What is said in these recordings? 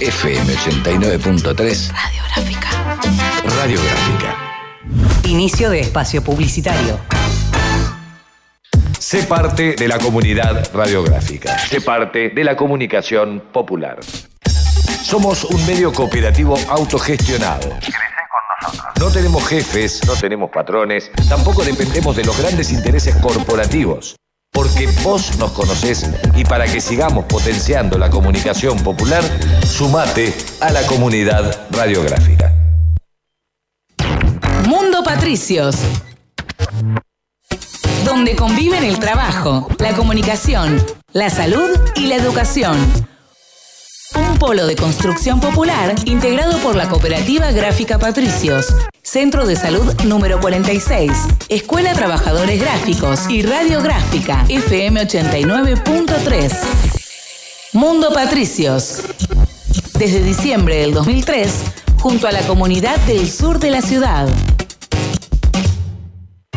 FM 89.3. Radiográfica. Radiográfica. Inicio de espacio publicitario. Sé parte de la comunidad radiográfica. Sé parte de la comunicación popular. Somos un medio cooperativo autogestionado. No tenemos jefes, no tenemos patrones, tampoco dependemos de los grandes intereses corporativos. Porque vos nos conocés y para que sigamos potenciando la comunicación popular, sumate a la comunidad radiográfica. Mundo Patricios. Donde conviven el trabajo, la comunicación, la salud y la educación. Un polo de construcción popular integrado por la Cooperativa Gráfica Patricios, Centro de Salud número 46, Escuela Trabajadores Gráficos y Radiográfica FM 89.3. Mundo Patricios. Desde diciembre del 2003, junto a la comunidad del sur de la ciudad.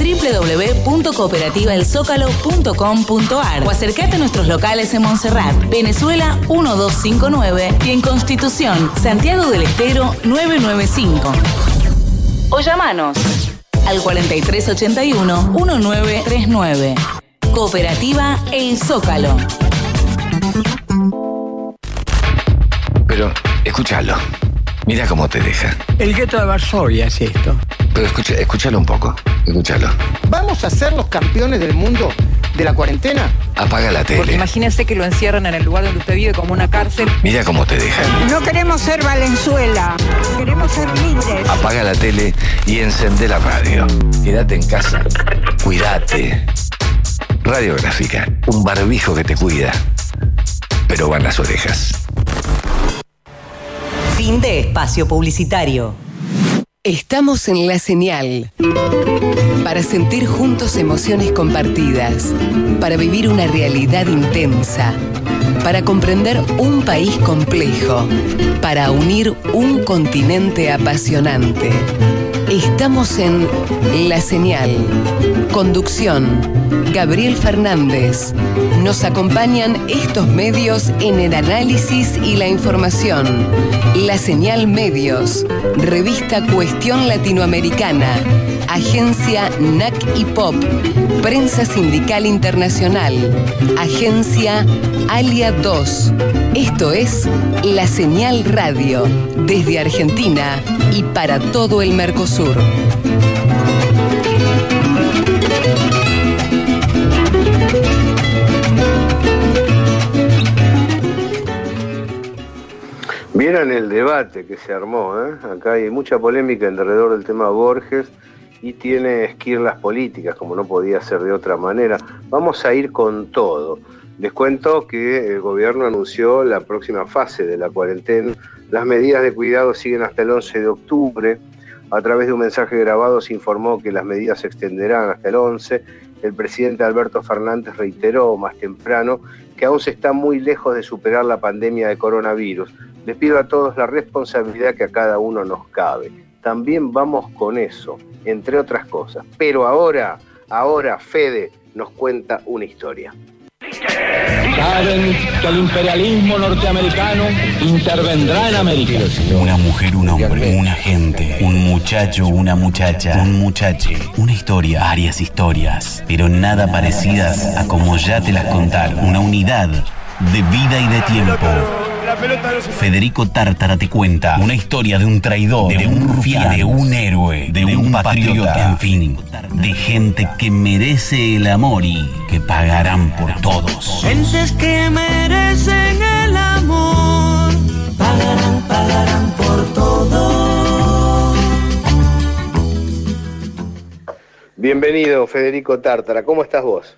www.cooperativaelzócalo.com.ar o acercate a nuestros locales en Montserrat, Venezuela 1259 y en Constitución, Santiago del Estero 995. O llamanos al 4381-1939. Cooperativa El Zócalo. Pero escúchalo. Mira cómo te deja. El gueto de Varsovia es esto. Pero escucha, escúchalo un poco. Escúchalo. ¿Vamos a ser los campeones del mundo de la cuarentena? Apaga la Porque tele. imagínese que lo encierran en el lugar donde usted vive como una cárcel. Mira cómo te deja. No queremos ser Valenzuela, queremos ser libres. Apaga la tele y encende la radio. Quédate en casa. Cuídate. Radiográfica. Un barbijo que te cuida. Pero van las orejas. De espacio publicitario. Estamos en la señal para sentir juntos emociones compartidas, para vivir una realidad intensa, para comprender un país complejo, para unir un continente apasionante. Estamos en La Señal. Conducción, Gabriel Fernández. Nos acompañan estos medios en el análisis y la información. La Señal Medios, revista Cuestión Latinoamericana, agencia NAC y Pop, prensa sindical internacional, agencia Alia 2. Esto es La Señal Radio, desde Argentina y para todo el Mercosur. Vieron el debate que se armó, ¿eh? acá hay mucha polémica alrededor del tema Borges y tiene esquirlas políticas, como no podía ser de otra manera. Vamos a ir con todo. Les cuento que el gobierno anunció la próxima fase de la cuarentena. Las medidas de cuidado siguen hasta el 11 de octubre. A través de un mensaje grabado se informó que las medidas se extenderán hasta el 11. El presidente Alberto Fernández reiteró más temprano que aún se está muy lejos de superar la pandemia de coronavirus. Les pido a todos la responsabilidad que a cada uno nos cabe. También vamos con eso, entre otras cosas. Pero ahora, ahora Fede nos cuenta una historia. Saben que el imperialismo norteamericano intervendrá en América. Una mujer, un hombre, una gente, un muchacho, una muchacha, un muchache, una historia, varias historias, pero nada parecidas a como ya te las contaron. Una unidad de vida y de tiempo. Federico Tártara te cuenta una historia de un traidor, de un rufián, de un héroe, de, un, patriota, en fin, de gente que merece el amor y que pagarán por todos. Gentes que merecen el amor, pagarán, pagarán por todo. Bienvenido, Federico Tártara. ¿Cómo estás vos?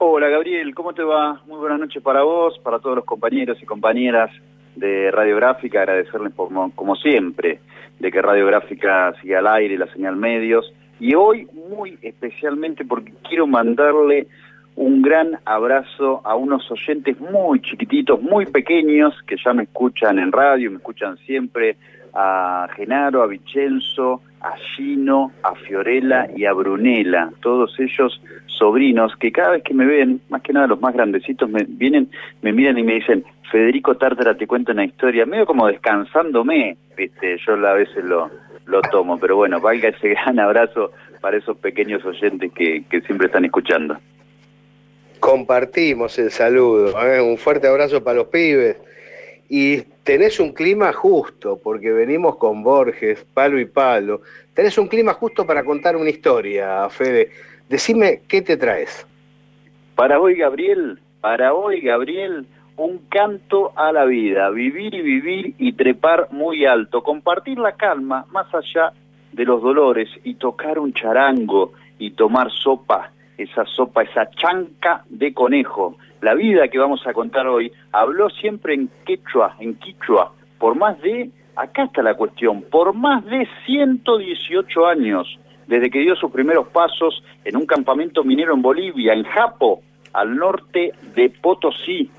Hola Gabriel, ¿cómo te va? Muy buenas noches para vos, para todos los compañeros y compañeras de Radiográfica, agradecerles por, como siempre de que Radiográfica siga al aire, la señal medios, y hoy muy especialmente porque quiero mandarle un gran abrazo a unos oyentes muy chiquititos, muy pequeños, que ya me escuchan en radio, me escuchan siempre, a Genaro, a Vicenzo, a Gino, a Fiorella y a Brunella, todos ellos sobrinos que cada vez que me ven, más que nada los más grandecitos, me vienen, me miran y me dicen, Federico Tártara te cuenta una historia, medio como descansándome, viste, yo a veces lo, lo tomo, pero bueno, valga ese gran abrazo para esos pequeños oyentes que, que siempre están escuchando. Compartimos el saludo, ¿eh? un fuerte abrazo para los pibes. Y tenés un clima justo, porque venimos con Borges, palo y palo. Tenés un clima justo para contar una historia, Fede. Decime, ¿qué te traes? Para hoy, Gabriel, para hoy, Gabriel, un canto a la vida, vivir y vivir y trepar muy alto, compartir la calma más allá de los dolores y tocar un charango y tomar sopa, esa sopa, esa chanca de conejo. La vida que vamos a contar hoy habló siempre en quechua, en quichua, por más de, acá está la cuestión, por más de 118 años desde que dio sus primeros pasos en un campamento minero en Bolivia, en Japo, al norte de Potosí.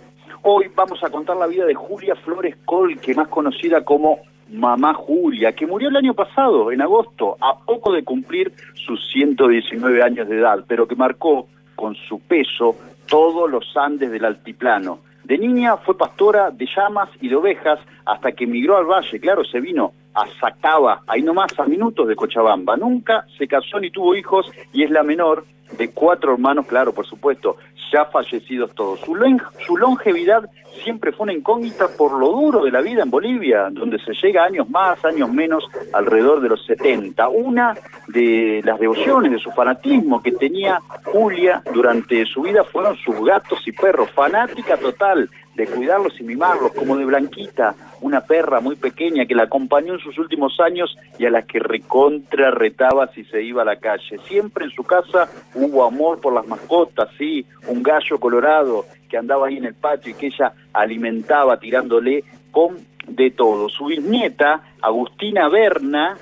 Hoy vamos a contar la vida de Julia Flores que más conocida como Mamá Julia, que murió el año pasado, en agosto, a poco de cumplir sus 119 años de edad, pero que marcó con su peso todos los Andes del altiplano. De niña fue pastora de llamas y de ovejas hasta que emigró al valle, claro, se vino a Sacaba, ahí nomás a minutos de Cochabamba. Nunca se casó ni tuvo hijos y es la menor de cuatro hermanos, claro, por supuesto, ya fallecidos todos. Su, su longevidad siempre fue una incógnita por lo duro de la vida en Bolivia, donde se llega años más, años menos, alrededor de los 70. Una de las devociones, de su fanatismo que tenía Julia durante su vida fueron sus gatos y perros, fanática total de cuidarlos y mimarlos, como de Blanquita, una perra muy pequeña que la acompañó en sus últimos años y a la que recontra retaba si se iba a la calle. Siempre en su casa hubo amor por las mascotas, sí, un gallo colorado que andaba ahí en el patio y que ella alimentaba tirándole con de todo. Su bisnieta, Agustina Berna,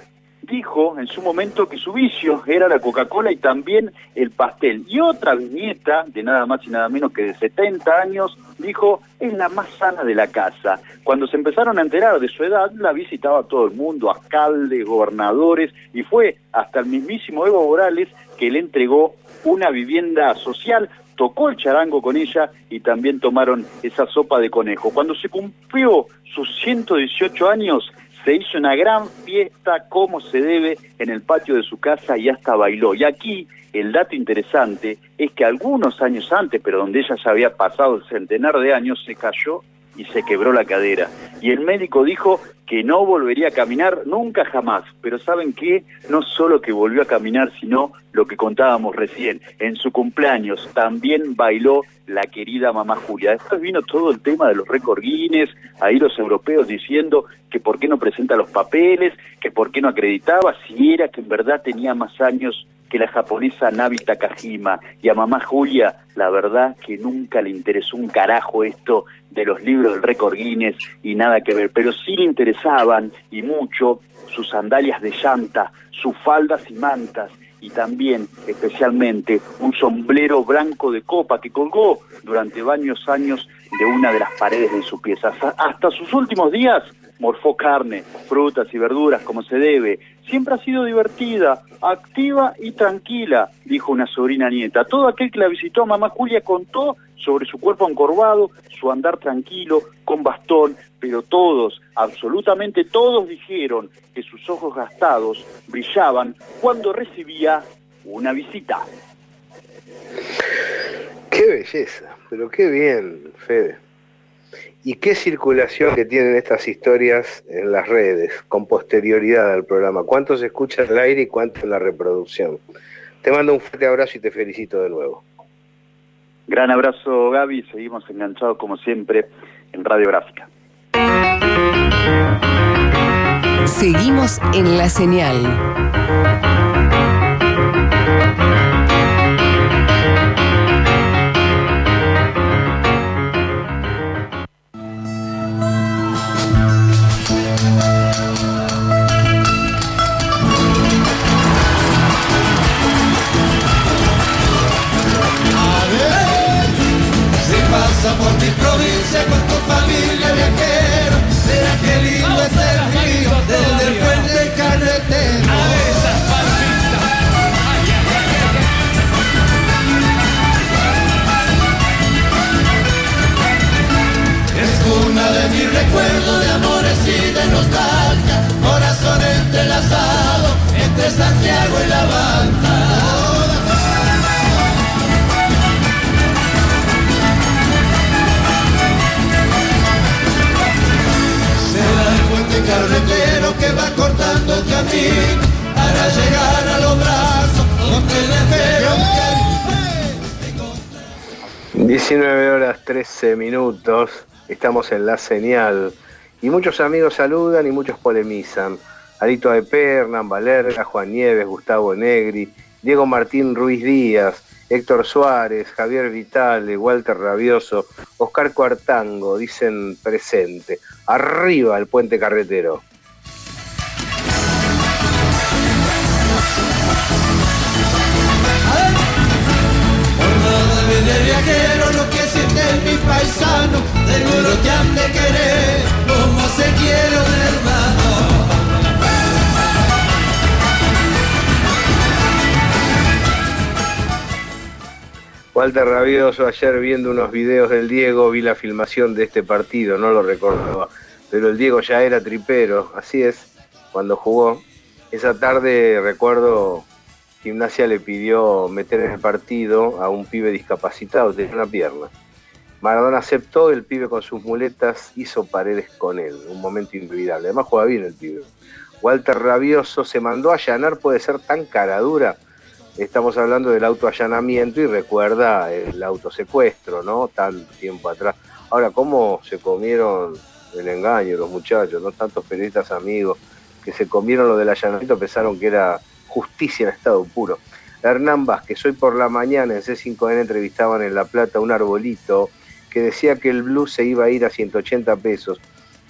dijo en su momento que su vicio era la Coca-Cola y también el pastel. Y otra viñeta, de nada más y nada menos que de 70 años, dijo, es la más sana de la casa. Cuando se empezaron a enterar de su edad, la visitaba todo el mundo, alcaldes, gobernadores, y fue hasta el mismísimo Evo Morales que le entregó una vivienda social, tocó el charango con ella y también tomaron esa sopa de conejo. Cuando se cumplió sus 118 años, se hizo una gran fiesta como se debe en el patio de su casa y hasta bailó. Y aquí el dato interesante es que algunos años antes, pero donde ella ya había pasado el centenar de años, se cayó y se quebró la cadera. Y el médico dijo que no volvería a caminar nunca jamás. Pero ¿saben qué? No solo que volvió a caminar, sino lo que contábamos recién. En su cumpleaños también bailó la querida mamá Julia. Después vino todo el tema de los récord Guinness, ahí los europeos diciendo que por qué no presenta los papeles, que por qué no acreditaba, si era que en verdad tenía más años que la japonesa Nabi Takahima. Y a mamá Julia, la verdad que nunca le interesó un carajo esto de los libros del récord Guinness y nada que ver, pero sí le interesaban y mucho sus sandalias de llanta, sus faldas y mantas y también especialmente un sombrero blanco de copa que colgó durante varios años de una de las paredes de su pieza. Hasta sus últimos días morfó carne, frutas y verduras como se debe. Siempre ha sido divertida, activa y tranquila, dijo una sobrina nieta. Todo aquel que la visitó, mamá Julia contó sobre su cuerpo encorvado, su andar tranquilo, con bastón, pero todos, absolutamente todos dijeron que sus ojos gastados brillaban cuando recibía una visita. Qué belleza, pero qué bien, Fede. ¿Y qué circulación que tienen estas historias en las redes con posterioridad al programa? ¿Cuánto se escucha en el aire y cuánto en la reproducción? Te mando un fuerte abrazo y te felicito de nuevo. Gran abrazo Gaby, seguimos enganchados como siempre en Radiográfica. Seguimos en la señal. De mis recuerdos de amores y de nostalgia. Corazón entrelazado entre Santiago y la Balta. carretero que va cortando el camino para llegar a los brazos donde le 19 horas 13 minutos, estamos en la señal y muchos amigos saludan y muchos polemizan. Alito de Pernan, Valerga, Juan Nieves, Gustavo Negri, Diego Martín Ruiz Díaz, Héctor Suárez, Javier Vitale, Walter Rabioso, Oscar Cuartango, dicen presente. Arriba el puente carretero. Paisano, seguro que han de querer como se quiere un hermano. Walter Rabioso, ayer viendo unos videos del Diego, vi la filmación de este partido, no lo recordaba, pero el Diego ya era tripero, así es, cuando jugó. Esa tarde recuerdo, Gimnasia le pidió meter en el partido a un pibe discapacitado, tenía una pierna. Maradona aceptó, el pibe con sus muletas hizo paredes con él, un momento inolvidable. Además juega bien el pibe. Walter Rabioso se mandó a allanar, puede ser tan cara dura estamos hablando del autoallanamiento y recuerda el autosecuestro, ¿no? Tanto tiempo atrás. Ahora, ¿cómo se comieron el engaño los muchachos, no tantos periodistas amigos que se comieron lo del allanamiento, pensaron que era justicia en estado puro? Hernán Vázquez, hoy por la mañana en C5N entrevistaban en La Plata un arbolito que decía que el blues se iba a ir a 180 pesos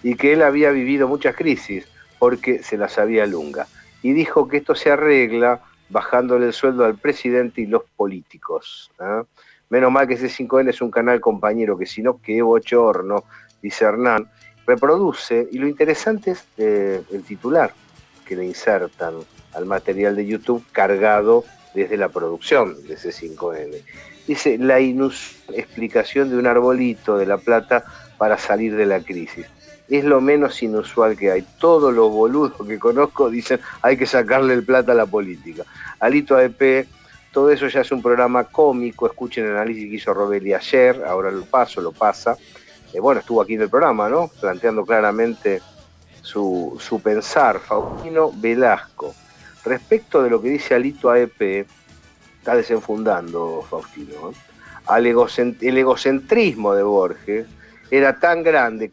y que él había vivido muchas crisis porque se las sabía lunga y dijo que esto se arregla bajándole el sueldo al presidente y los políticos. ¿ah? Menos mal que ese 5N es un canal compañero, que si no, qué bochorno, dice Hernán. Reproduce, y lo interesante es eh, el titular que le insertan al material de YouTube cargado desde la producción de ese 5N. Dice, la inusual explicación de un arbolito de La Plata para salir de la crisis. Es lo menos inusual que hay. Todos los boludos que conozco dicen hay que sacarle el plata a la política. Alito AEP, todo eso ya es un programa cómico. Escuchen el análisis que hizo Robeli ayer, ahora lo paso, lo pasa. Eh, bueno, estuvo aquí en el programa, ¿no? Planteando claramente su, su pensar. Faustino Velasco. Respecto de lo que dice Alito AEP, está desenfundando Faustino. el egocentrismo de Borges era tan grande